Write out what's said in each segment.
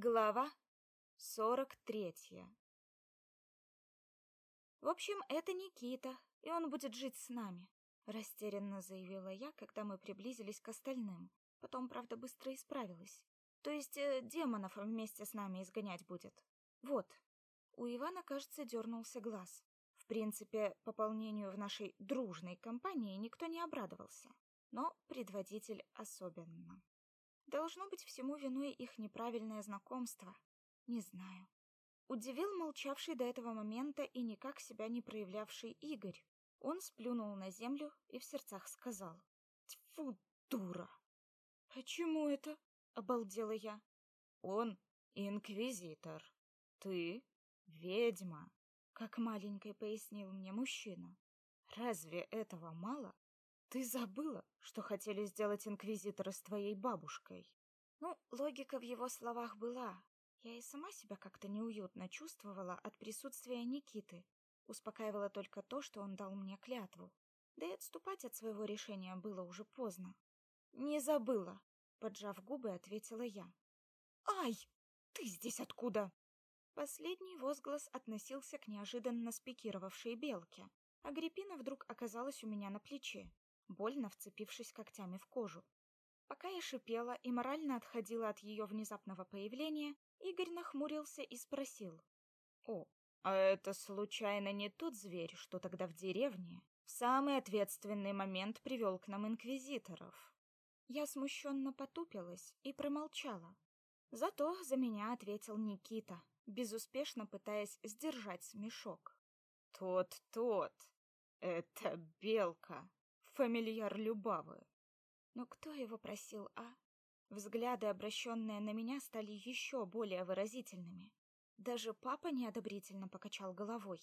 Глава сорок третья. В общем, это Никита, и он будет жить с нами, растерянно заявила я, когда мы приблизились к остальным. Потом, правда, быстро исправилась. То есть э, демонов вместе с нами изгонять будет. Вот. У Ивана, кажется, дернулся глаз. В принципе, пополнению в нашей дружной компании никто не обрадовался, но предводитель особенно. Должно быть всему виной их неправильное знакомство. Не знаю. Удивил молчавший до этого момента и никак себя не проявлявший Игорь. Он сплюнул на землю и в сердцах сказал: "Тьфу, дура". "Почему это?" обалдела я. "Он инквизитор. Ты ведьма", как маленькой пояснил мне мужчина. "Разве этого мало?" Ты забыла, что хотели сделать инквизитора с твоей бабушкой? Ну, логика в его словах была. Я и сама себя как-то неуютно чувствовала от присутствия Никиты. Успокаивало только то, что он дал мне клятву. Да и отступать от своего решения было уже поздно. Не забыла, поджав губы, ответила я. Ай, ты здесь откуда? Последний возглас относился к неожиданно спикировавшей белке. Агриппина вдруг оказалась у меня на плече больно вцепившись когтями в кожу. Пока я шипела и морально отходила от ее внезапного появления, Игорь нахмурился и спросил: "О, а это случайно не тот зверь, что тогда в деревне в самый ответственный момент привел к нам инквизиторов?" Я смущенно потупилась и промолчала. Зато за меня ответил Никита, безуспешно пытаясь сдержать смешок. Тот, тот. Это белка фамильяр Любавы. Но кто его просил, а? Взгляды, обращенные на меня, стали еще более выразительными. Даже папа неодобрительно покачал головой.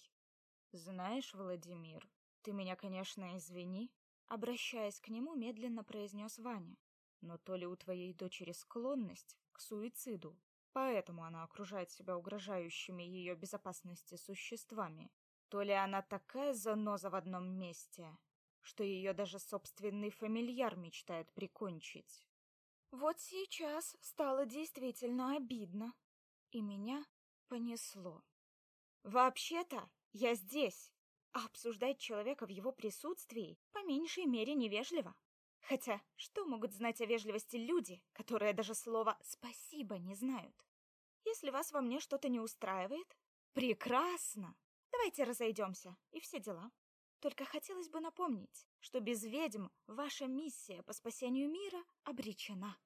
Знаешь, Владимир, ты меня, конечно, извини, обращаясь к нему, медленно произнес Ваня. Но то ли у твоей дочери склонность к суициду, поэтому она окружает себя угрожающими ее безопасности существами, то ли она такая заноза в одном месте, что ее даже собственный фамильяр мечтает прикончить. Вот сейчас стало действительно обидно, и меня понесло. Вообще-то я здесь, а обсуждать человека в его присутствии по меньшей мере невежливо. Хотя, что могут знать о вежливости люди, которые даже слова «спасибо» не знают? Если вас во мне что-то не устраивает, прекрасно. Давайте разойдемся, и все дела. Только хотелось бы напомнить, что без ведьм ваша миссия по спасению мира обречена.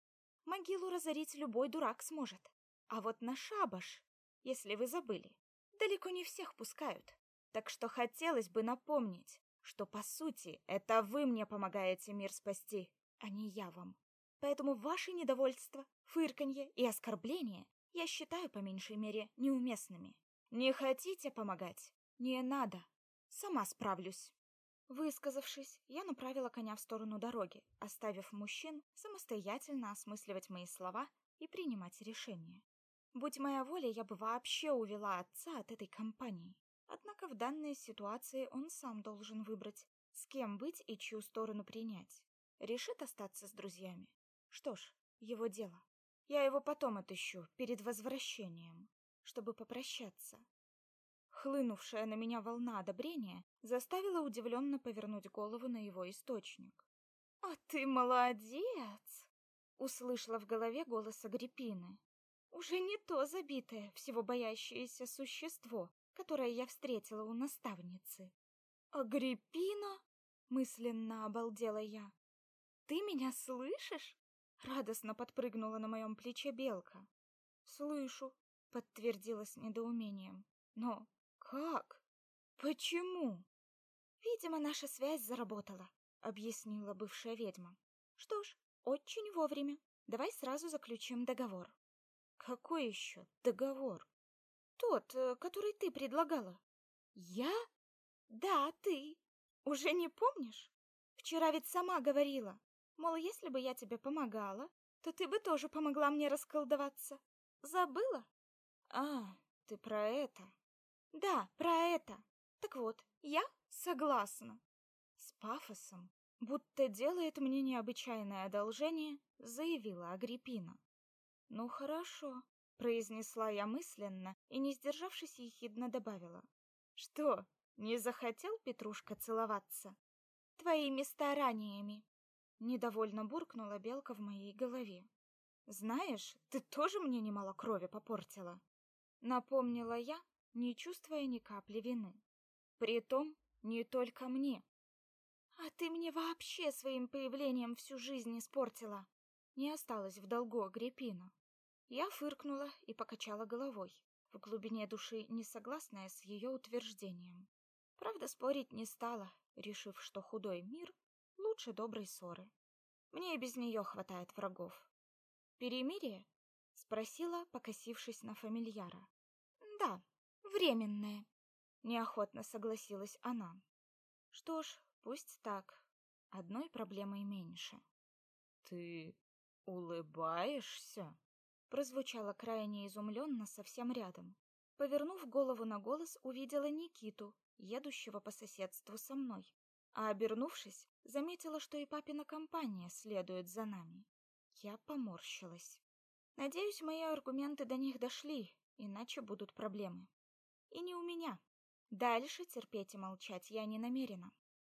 Могилу разорить любой дурак сможет. А вот на шабаш, если вы забыли, далеко не всех пускают. Так что хотелось бы напомнить, что по сути это вы мне помогаете мир спасти, а не я вам. Поэтому ваши недовольства, фырканье и оскорбления я считаю по меньшей мере неуместными. Не хотите помогать? Не надо. Сама справлюсь. Высказавшись, я направила коня в сторону дороги, оставив мужчин самостоятельно осмысливать мои слова и принимать решения. Будь моя воля, я бы вообще увела отца от этой компании. Однако в данной ситуации он сам должен выбрать, с кем быть и чью сторону принять. Решит остаться с друзьями. Что ж, его дело. Я его потом отыщу, перед возвращением, чтобы попрощаться. Хлынувшая на меня волна одобрения заставила удивленно повернуть голову на его источник. «А ты молодец!» — услышала в голове голос Агриппины. «Уже не то забитое, всего боящееся существо, которое я встретила у наставницы». «Агриппина?» — мысленно обалдела я. «Ты меня слышишь?» — радостно подпрыгнула на моем плече белка. «Слышу», — подтвердила с недоумением. «Но как? Почему? Видимо, наша связь заработала, объяснила бывшая ведьма. Что ж, очень вовремя. Давай сразу заключим договор. Какой еще договор? Тот, э, который ты предлагала. Я? Да, ты. Уже не помнишь? Вчера ведь сама говорила, мол, если бы я тебе помогала, то ты бы тоже помогла мне расколдоваться. Забыла? А, ты про это. Да, про это. Так вот, я согласна. С пафосом, будто делает мне необычайное одолжение, заявила Агриппина. Ну хорошо, произнесла я мысленно и, не сдержавшись, ехидно добавила. Что, не захотел Петрушка целоваться? Твоими стараниями. Недовольно буркнула белка в моей голове. Знаешь, ты тоже мне немало крови попортила. Напомнила я, не чувствуя ни капли вины. Притом, не только мне. А ты мне вообще своим появлением всю жизнь испортила. Не осталось в долгу Агриппина. Я фыркнула и покачала головой, в глубине души не согласная с ее утверждением. Правда, спорить не стала, решив, что худой мир лучше доброй ссоры. Мне и без нее хватает врагов. Перемирие? спросила, покосившись на фамильяра. Да, временное, неохотно согласилась она. Что ж, пусть так. Одной проблемой меньше. Ты улыбаешься? прозвучало крайне изумленно совсем рядом. Повернув голову на голос, увидела Никиту, едущего по соседству со мной. А обернувшись, заметила, что и папина компания следует за нами. Я поморщилась. Надеюсь, мои аргументы до них дошли, иначе будут проблемы. И не у меня. Дальше терпеть и молчать я не намерена.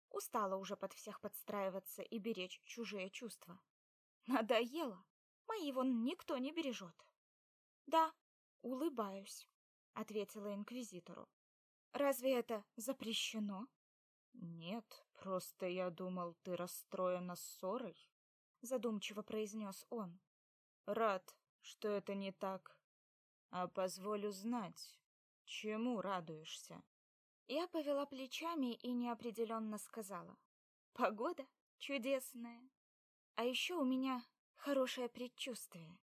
Устала уже под всех подстраиваться и беречь чужие чувства. Надоело. Мои вон никто не бережет. Да, улыбаюсь, ответила инквизитору. Разве это запрещено? Нет, просто я думал, ты расстроена ссорой, задумчиво произнес он. Рад, что это не так. А позволю знать, чему радуешься? Я повела плечами и неопределенно сказала: "Погода чудесная. А еще у меня хорошее предчувствие.